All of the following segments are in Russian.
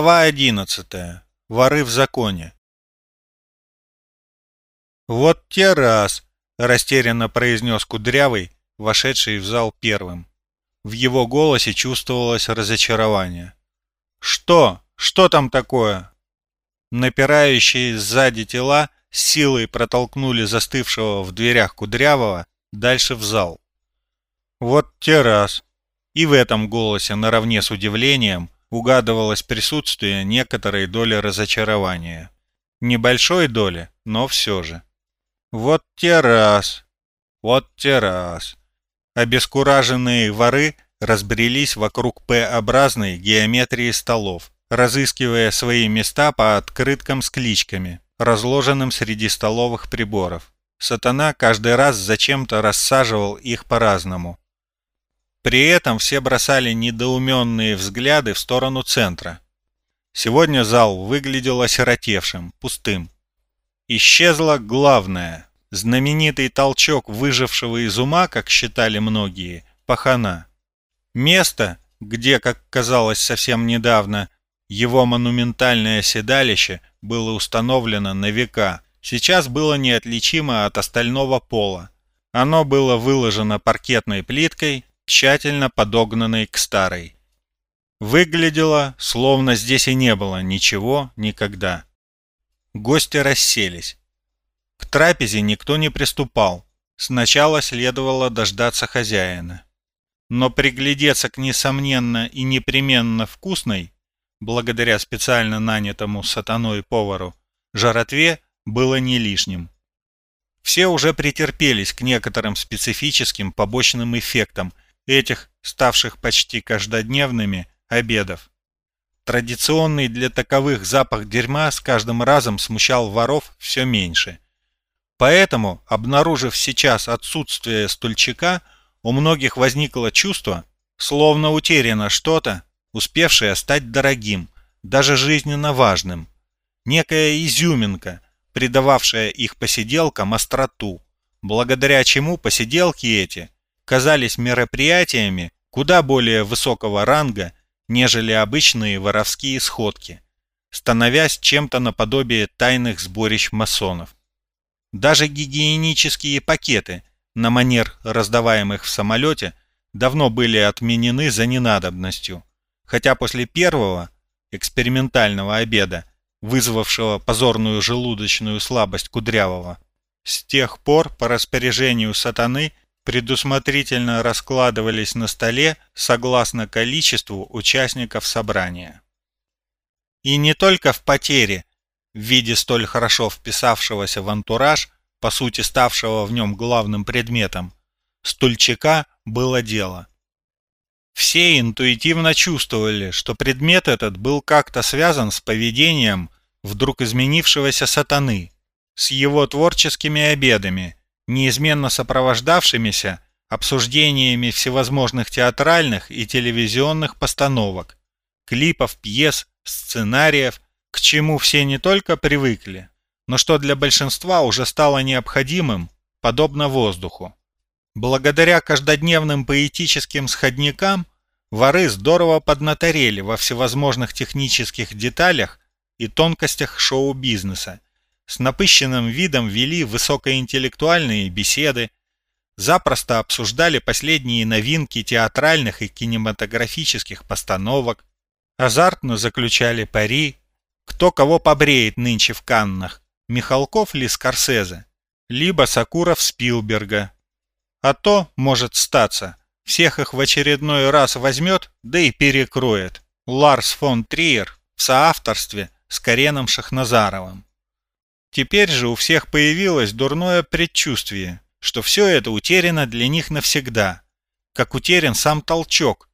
Глава одиннадцатая. Воры в законе. «Вот те раз!» — растерянно произнес Кудрявый, вошедший в зал первым. В его голосе чувствовалось разочарование. «Что? Что там такое?» Напирающие сзади тела силой протолкнули застывшего в дверях Кудрявого дальше в зал. «Вот те раз!» И в этом голосе, наравне с удивлением, угадывалось присутствие некоторой доли разочарования. Небольшой доли, но все же. Вот те раз, вот те раз. Обескураженные воры разбрелись вокруг П-образной геометрии столов, разыскивая свои места по открыткам с кличками, разложенным среди столовых приборов. Сатана каждый раз зачем-то рассаживал их по-разному, при этом все бросали недоуменные взгляды в сторону центра. Сегодня зал выглядел осиротевшим, пустым. Исчезло главное – знаменитый толчок выжившего из ума, как считали многие, пахана. Место, где, как казалось совсем недавно, его монументальное седалище было установлено на века, сейчас было неотличимо от остального пола. Оно было выложено паркетной плиткой, тщательно подогнанной к старой. Выглядело, словно здесь и не было ничего никогда. Гости расселись. К трапезе никто не приступал. Сначала следовало дождаться хозяина. Но приглядеться к несомненно и непременно вкусной, благодаря специально нанятому сатаной повару, жаротве было не лишним. Все уже претерпелись к некоторым специфическим побочным эффектам этих, ставших почти каждодневными, обедов. Традиционный для таковых запах дерьма с каждым разом смущал воров все меньше. Поэтому, обнаружив сейчас отсутствие стульчика, у многих возникло чувство, словно утеряно что-то, успевшее стать дорогим, даже жизненно важным. Некая изюминка, придававшая их посиделкам остроту, благодаря чему посиделки эти – казались мероприятиями куда более высокого ранга, нежели обычные воровские сходки, становясь чем-то наподобие тайных сборищ масонов. Даже гигиенические пакеты, на манер раздаваемых в самолете, давно были отменены за ненадобностью, хотя после первого, экспериментального обеда, вызвавшего позорную желудочную слабость Кудрявого, с тех пор по распоряжению сатаны предусмотрительно раскладывались на столе согласно количеству участников собрания. И не только в потере, в виде столь хорошо вписавшегося в антураж, по сути ставшего в нем главным предметом, стульчика было дело. Все интуитивно чувствовали, что предмет этот был как-то связан с поведением вдруг изменившегося сатаны, с его творческими обедами – неизменно сопровождавшимися обсуждениями всевозможных театральных и телевизионных постановок, клипов, пьес, сценариев, к чему все не только привыкли, но что для большинства уже стало необходимым, подобно воздуху. Благодаря каждодневным поэтическим сходникам воры здорово поднаторели во всевозможных технических деталях и тонкостях шоу-бизнеса, с напыщенным видом вели высокоинтеллектуальные беседы, запросто обсуждали последние новинки театральных и кинематографических постановок, азартно заключали пари, кто кого побреет нынче в Каннах, Михалков ли Скорсезе, либо Сакуров Спилберга. А то, может статься, всех их в очередной раз возьмет, да и перекроет Ларс фон Триер в соавторстве с Кареном Шахназаровым. Теперь же у всех появилось дурное предчувствие, что все это утеряно для них навсегда, как утерян сам толчок,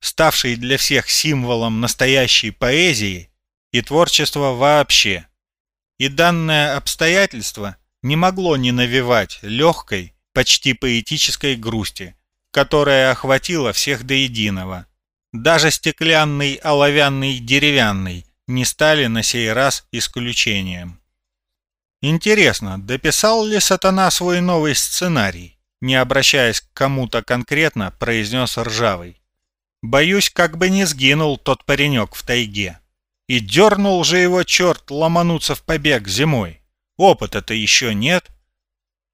ставший для всех символом настоящей поэзии и творчества вообще. И данное обстоятельство не могло не навевать легкой, почти поэтической грусти, которая охватила всех до единого. Даже стеклянный, оловянный, деревянный не стали на сей раз исключением. Интересно, дописал ли сатана свой новый сценарий? Не обращаясь к кому-то конкретно, произнес Ржавый. Боюсь, как бы не сгинул тот паренек в тайге. И дернул же его черт ломануться в побег зимой. Опыта-то еще нет.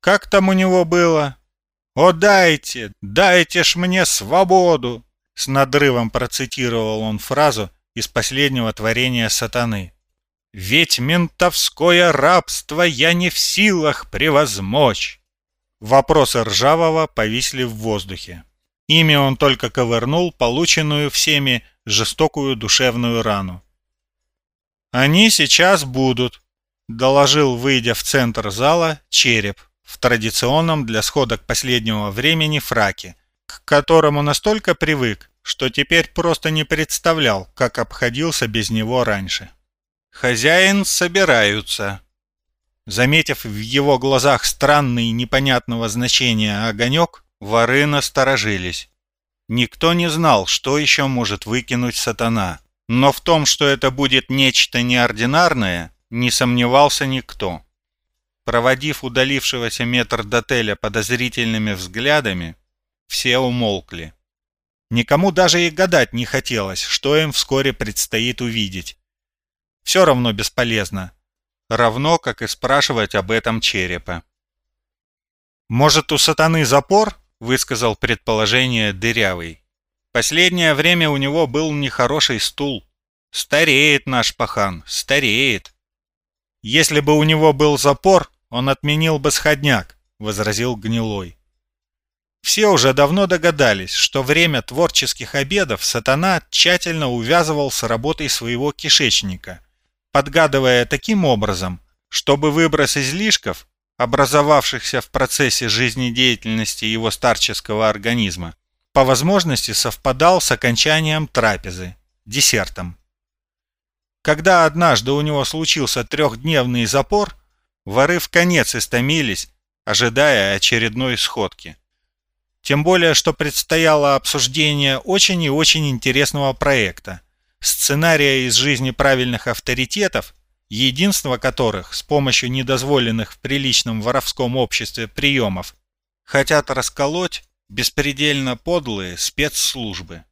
Как там у него было? «О, дайте, дайте ж мне свободу!» С надрывом процитировал он фразу из последнего творения сатаны. «Ведь ментовское рабство я не в силах превозмочь!» Вопросы Ржавого повисли в воздухе. Ими он только ковырнул полученную всеми жестокую душевную рану. «Они сейчас будут», — доложил, выйдя в центр зала, череп в традиционном для сходок последнего времени фраке, к которому настолько привык, что теперь просто не представлял, как обходился без него раньше. «Хозяин собираются», Заметив в его глазах странный непонятного значения огонек, воры насторожились. Никто не знал, что еще может выкинуть сатана, но в том, что это будет нечто неординарное, не сомневался никто. Проводив удалившегося метр до отеля подозрительными взглядами, все умолкли. Никому даже и гадать не хотелось, что им вскоре предстоит увидеть. Все равно бесполезно равно как и спрашивать об этом черепа. «Может, у сатаны запор?» — высказал предположение дырявый. «Последнее время у него был нехороший стул. Стареет наш пахан, стареет». «Если бы у него был запор, он отменил бы сходняк», — возразил Гнилой. Все уже давно догадались, что время творческих обедов сатана тщательно увязывал с работой своего кишечника — подгадывая таким образом, чтобы выброс излишков, образовавшихся в процессе жизнедеятельности его старческого организма, по возможности совпадал с окончанием трапезы, десертом. Когда однажды у него случился трехдневный запор, воры в конец истомились, ожидая очередной сходки. Тем более, что предстояло обсуждение очень и очень интересного проекта – сценария из жизни правильных авторитетов, единство которых с помощью недозволенных в приличном воровском обществе приемов хотят расколоть беспредельно подлые спецслужбы.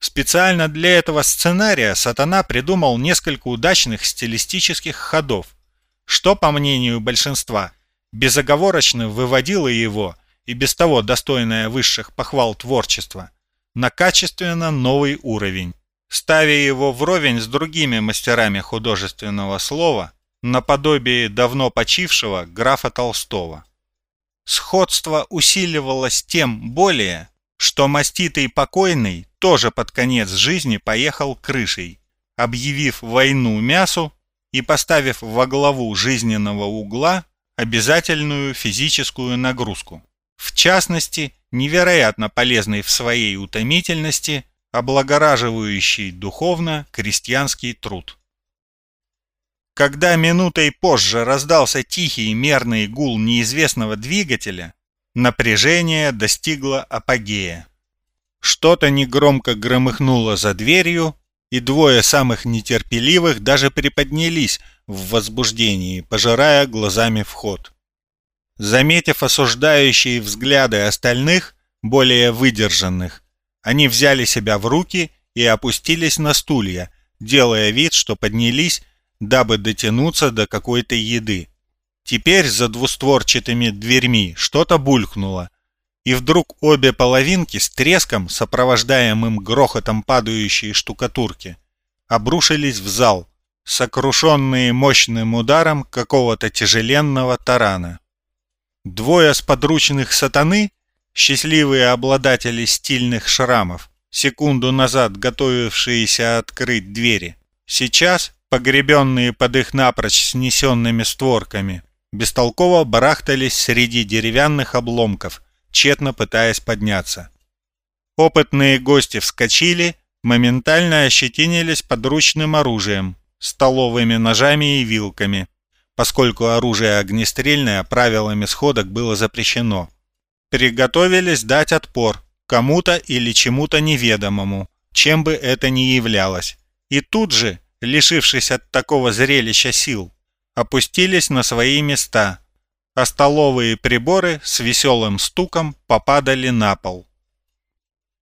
Специально для этого сценария Сатана придумал несколько удачных стилистических ходов, что, по мнению большинства, безоговорочно выводило его, и без того достойное высших похвал творчества, на качественно новый уровень ставя его вровень с другими мастерами художественного слова, наподобие давно почившего графа Толстого. Сходство усиливалось тем более, что маститый покойный тоже под конец жизни поехал крышей, объявив войну мясу и поставив во главу жизненного угла обязательную физическую нагрузку. В частности, невероятно полезный в своей утомительности облагораживающий духовно крестьянский труд. Когда минутой позже раздался тихий мерный гул неизвестного двигателя, напряжение достигло апогея. Что-то негромко громыхнуло за дверью, и двое самых нетерпеливых даже приподнялись в возбуждении, пожирая глазами вход. Заметив осуждающие взгляды остальных, более выдержанных, они взяли себя в руки и опустились на стулья, делая вид, что поднялись, дабы дотянуться до какой-то еды. Теперь за двустворчатыми дверьми что-то булькнуло, и вдруг обе половинки с треском, сопровождаемым грохотом падающей штукатурки, обрушились в зал, сокрушенные мощным ударом какого-то тяжеленного тарана. Двое сподручных сатаны Счастливые обладатели стильных шрамов, секунду назад готовившиеся открыть двери, сейчас, погребенные под их напрочь снесенными створками, бестолково барахтались среди деревянных обломков, тщетно пытаясь подняться. Опытные гости вскочили, моментально ощетинились подручным оружием, столовыми ножами и вилками, поскольку оружие огнестрельное правилами сходок было запрещено приготовились дать отпор кому-то или чему-то неведомому, чем бы это ни являлось. И тут же, лишившись от такого зрелища сил, опустились на свои места, а столовые приборы с веселым стуком попадали на пол.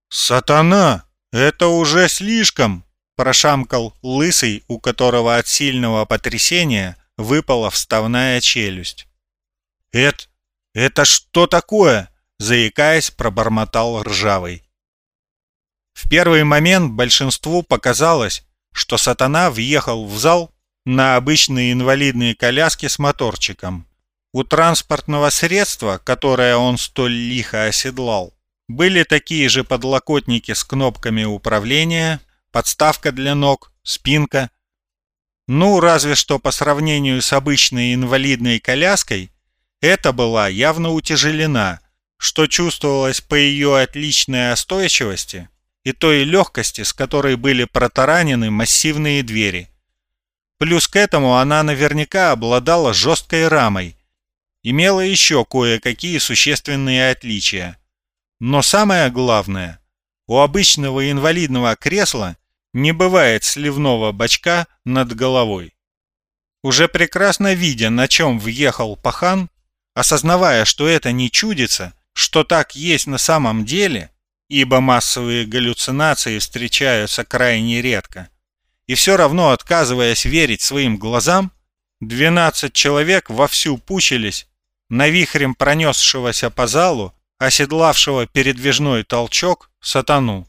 «Сатана! Это уже слишком!» Прошамкал лысый, у которого от сильного потрясения выпала вставная челюсть. «Это... это что такое?» Заикаясь, пробормотал ржавый. В первый момент большинству показалось, что сатана въехал в зал на обычные инвалидные коляски с моторчиком. У транспортного средства, которое он столь лихо оседлал, были такие же подлокотники с кнопками управления, подставка для ног, спинка. Ну, разве что по сравнению с обычной инвалидной коляской, это была явно утяжелена, что чувствовалось по ее отличной остойчивости и той легкости, с которой были протаранены массивные двери. Плюс к этому она наверняка обладала жесткой рамой, имела еще кое-какие существенные отличия. Но самое главное, у обычного инвалидного кресла не бывает сливного бачка над головой. Уже прекрасно видя, на чем въехал пахан, осознавая, что это не чудится, что так есть на самом деле, ибо массовые галлюцинации встречаются крайне редко. И все равно, отказываясь верить своим глазам, 12 человек вовсю пучились на вихрем пронесшегося по залу, оседлавшего передвижной толчок, сатану.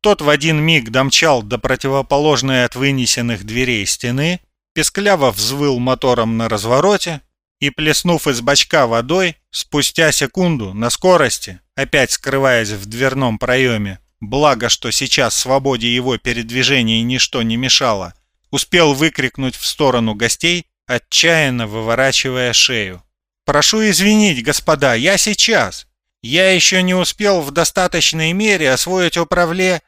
Тот в один миг домчал до противоположной от вынесенных дверей стены, пескляво взвыл мотором на развороте и, плеснув из бачка водой, спустя секунду на скорости, опять скрываясь в дверном проеме, благо что сейчас свободе его передвижения ничто не мешало, успел выкрикнуть в сторону гостей, отчаянно выворачивая шею. «Прошу извинить, господа, я сейчас! Я еще не успел в достаточной мере освоить управле...»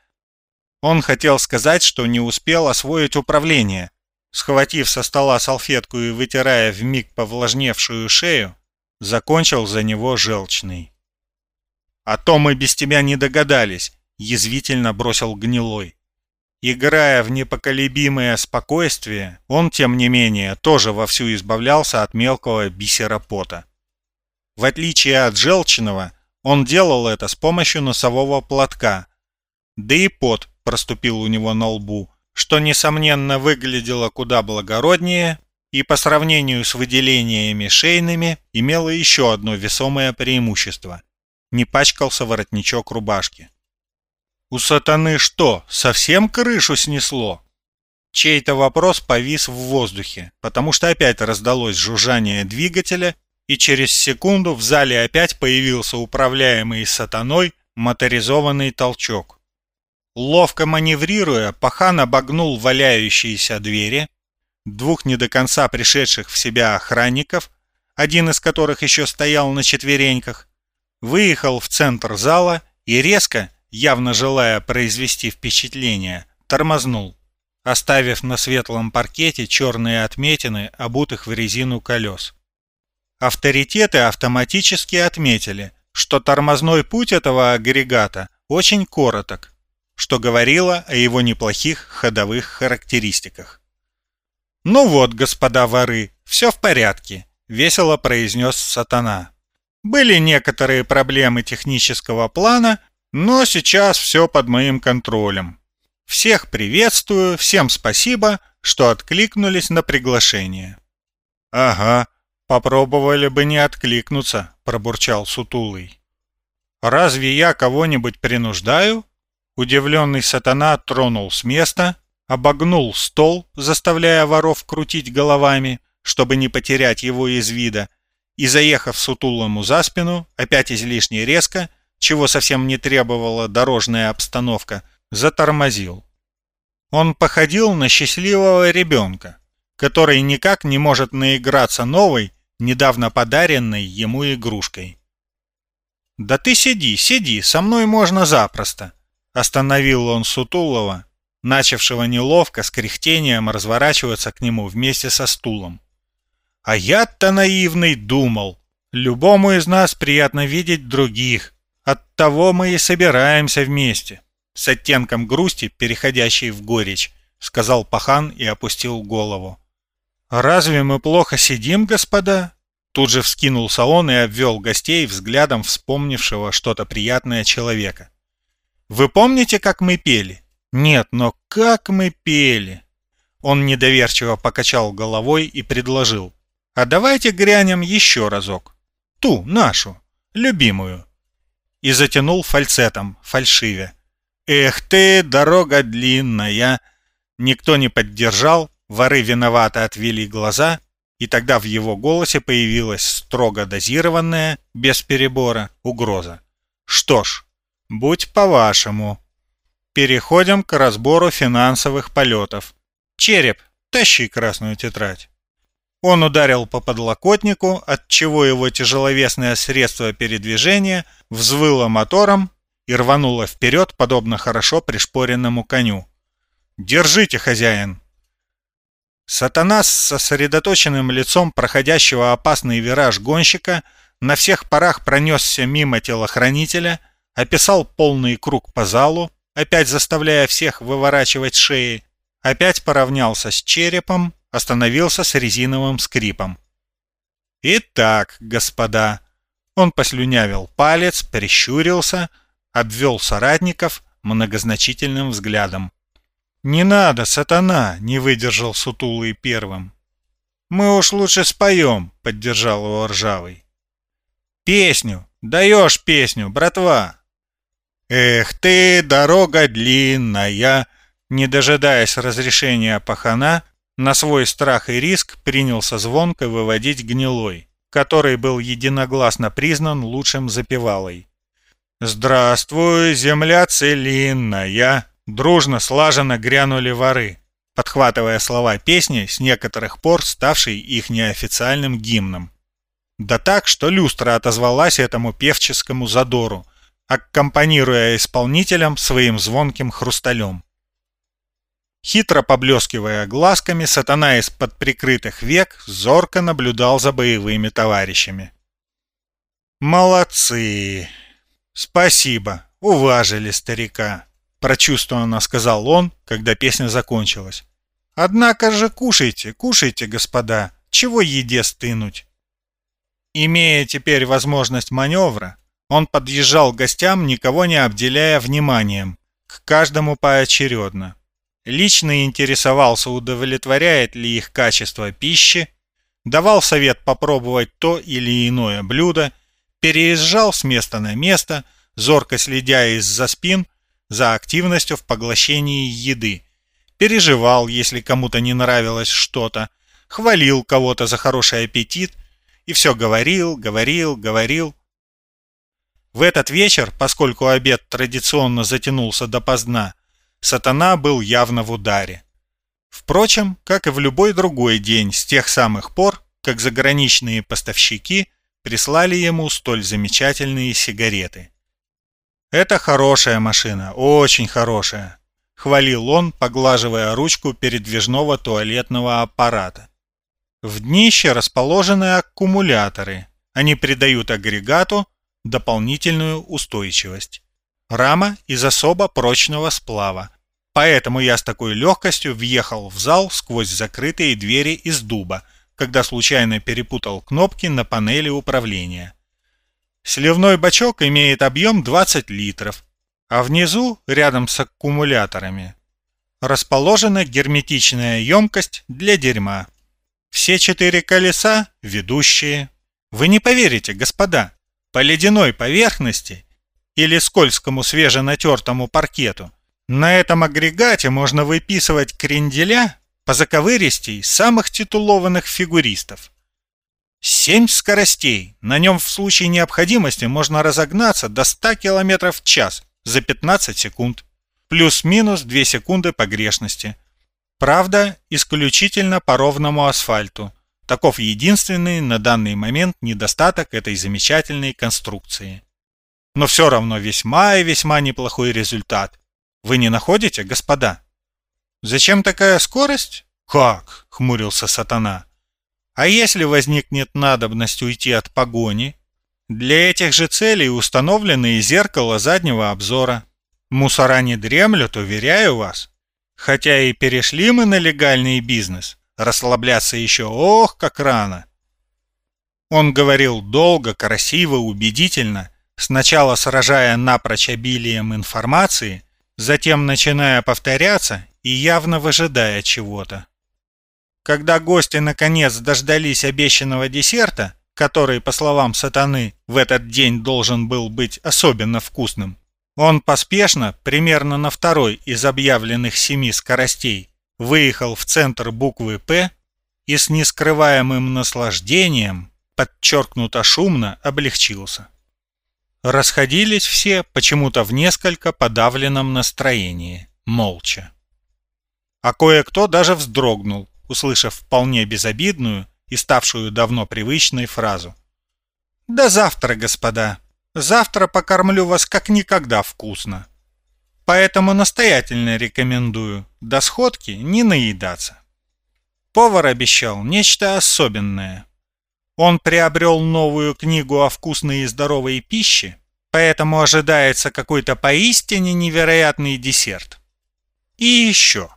Он хотел сказать, что не успел освоить управление, схватив со стола салфетку и вытирая вмиг повлажневшую шею, закончил за него желчный. «А то мы без тебя не догадались», — язвительно бросил гнилой. Играя в непоколебимое спокойствие, он, тем не менее, тоже вовсю избавлялся от мелкого бисера пота. В отличие от желчного, он делал это с помощью носового платка, да и пот проступил у него на лбу, что, несомненно, выглядело куда благороднее и по сравнению с выделениями шейными имело еще одно весомое преимущество – не пачкался воротничок рубашки. «У сатаны что, совсем крышу снесло?» Чей-то вопрос повис в воздухе, потому что опять раздалось жужжание двигателя, и через секунду в зале опять появился управляемый сатаной моторизованный толчок. Ловко маневрируя, пахан обогнул валяющиеся двери, двух не до конца пришедших в себя охранников, один из которых еще стоял на четвереньках, выехал в центр зала и резко, явно желая произвести впечатление, тормознул, оставив на светлом паркете черные отметины, обутых в резину колес. Авторитеты автоматически отметили, что тормозной путь этого агрегата очень короток, что говорило о его неплохих ходовых характеристиках. «Ну вот, господа воры, все в порядке», — весело произнес сатана. «Были некоторые проблемы технического плана, но сейчас все под моим контролем. Всех приветствую, всем спасибо, что откликнулись на приглашение». «Ага, попробовали бы не откликнуться», — пробурчал Сутулый. «Разве я кого-нибудь принуждаю?» Удивленный сатана тронул с места, обогнул стол, заставляя воров крутить головами, чтобы не потерять его из вида, и, заехав сутулому за спину, опять излишне резко, чего совсем не требовала дорожная обстановка, затормозил. Он походил на счастливого ребенка, который никак не может наиграться новой, недавно подаренной ему игрушкой. «Да ты сиди, сиди, со мной можно запросто», Остановил он Сутулова, начавшего неловко с кряхтением разворачиваться к нему вместе со стулом. А я-то наивный думал, любому из нас приятно видеть других, оттого мы и собираемся вместе. С оттенком грусти, переходящей в горечь, сказал пахан и опустил голову. «Разве мы плохо сидим, господа?» Тут же вскинулся он и обвел гостей взглядом вспомнившего что-то приятное человека. Вы помните, как мы пели? Нет, но как мы пели!» Он недоверчиво покачал головой и предложил. «А давайте грянем еще разок. Ту, нашу, любимую». И затянул фальцетом, фальшиве. «Эх ты, дорога длинная!» Никто не поддержал, воры виновато отвели глаза, и тогда в его голосе появилась строго дозированная, без перебора, угроза. «Что ж, будь по-вашему. Переходим к разбору финансовых полетов. Череп, тащи красную тетрадь». Он ударил по подлокотнику, отчего его тяжеловесное средство передвижения взвыло мотором и рвануло вперед, подобно хорошо пришпоренному коню. «Держите, хозяин!» Сатана с сосредоточенным лицом проходящего опасный вираж гонщика на всех парах пронесся мимо телохранителя, описал полный круг по залу, опять заставляя всех выворачивать шеи, опять поравнялся с черепом, остановился с резиновым скрипом. «Итак, господа...» Он послюнявил палец, прищурился, обвел соратников многозначительным взглядом. «Не надо, сатана!» — не выдержал сутулый первым. «Мы уж лучше споем», — поддержал его ржавый. «Песню! Даешь песню, братва!» «Эх ты, дорога длинная!» Не дожидаясь разрешения пахана, на свой страх и риск принялся звонко выводить гнилой, который был единогласно признан лучшим запевалой. «Здравствуй, земля целинная!» Дружно, слаженно грянули воры, подхватывая слова песни, с некоторых пор ставшей их неофициальным гимном. Да так, что люстра отозвалась этому певческому задору, аккомпанируя исполнителям своим звонким хрусталем. Хитро поблескивая глазками, сатана из-под прикрытых век зорко наблюдал за боевыми товарищами. «Молодцы! Спасибо! Уважили старика!» Прочувствованно сказал он, когда песня закончилась. «Однако же кушайте, кушайте, господа! Чего еде стынуть?» Имея теперь возможность маневра, он подъезжал к гостям, никого не обделяя вниманием, к каждому поочередно лично интересовался, удовлетворяет ли их качество пищи, давал совет попробовать то или иное блюдо, переезжал с места на место, зорко следя из-за спин за активностью в поглощении еды, переживал, если кому-то не нравилось что-то, хвалил кого-то за хороший аппетит и все говорил, говорил, говорил. В этот вечер, поскольку обед традиционно затянулся допоздна, Сатана был явно в ударе. Впрочем, как и в любой другой день с тех самых пор, как заграничные поставщики прислали ему столь замечательные сигареты. «Это хорошая машина, очень хорошая», — хвалил он, поглаживая ручку передвижного туалетного аппарата. В днище расположены аккумуляторы. Они придают агрегату дополнительную устойчивость. Рама из особо прочного сплава. Поэтому я с такой легкостью въехал в зал сквозь закрытые двери из дуба, когда случайно перепутал кнопки на панели управления. Сливной бачок имеет объем 20 литров, а внизу, рядом с аккумуляторами, расположена герметичная емкость для дерьма. Все четыре колеса ведущие. Вы не поверите, господа, по ледяной поверхности или скользкому свеженатертому паркету. На этом агрегате можно выписывать кренделя по заковыристей самых титулованных фигуристов. Семь скоростей. На нем в случае необходимости можно разогнаться до 100 км в час за 15 секунд. Плюс-минус 2 секунды погрешности. Правда, исключительно по ровному асфальту. Таков единственный на данный момент недостаток этой замечательной конструкции но все равно весьма и весьма неплохой результат. Вы не находите, господа? Зачем такая скорость? Как? хмурился сатана. А если возникнет надобность уйти от погони? Для этих же целей установлены и зеркало заднего обзора. Мусора не дремлют, уверяю вас. Хотя и перешли мы на легальный бизнес, расслабляться еще ох, как рано. Он говорил долго, красиво, убедительно, сначала сражая напрочь обилием информации, затем начиная повторяться и явно выжидая чего-то. Когда гости наконец дождались обещанного десерта, который, по словам сатаны, в этот день должен был быть особенно вкусным, он поспешно, примерно на второй из объявленных семи скоростей, выехал в центр буквы «П» и с нескрываемым наслаждением, подчеркнуто шумно, облегчился. Расходились все почему-то в несколько подавленном настроении, молча. А кое-кто даже вздрогнул, услышав вполне безобидную и ставшую давно привычной фразу. «До завтра, господа. Завтра покормлю вас как никогда вкусно. Поэтому настоятельно рекомендую до сходки не наедаться». Повар обещал нечто особенное. Он приобрел новую книгу о вкусной и здоровой пище, поэтому ожидается какой-то поистине невероятный десерт. И еще.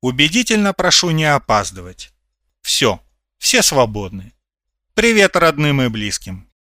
Убедительно прошу не опаздывать. Все, все свободны. Привет родным и близким.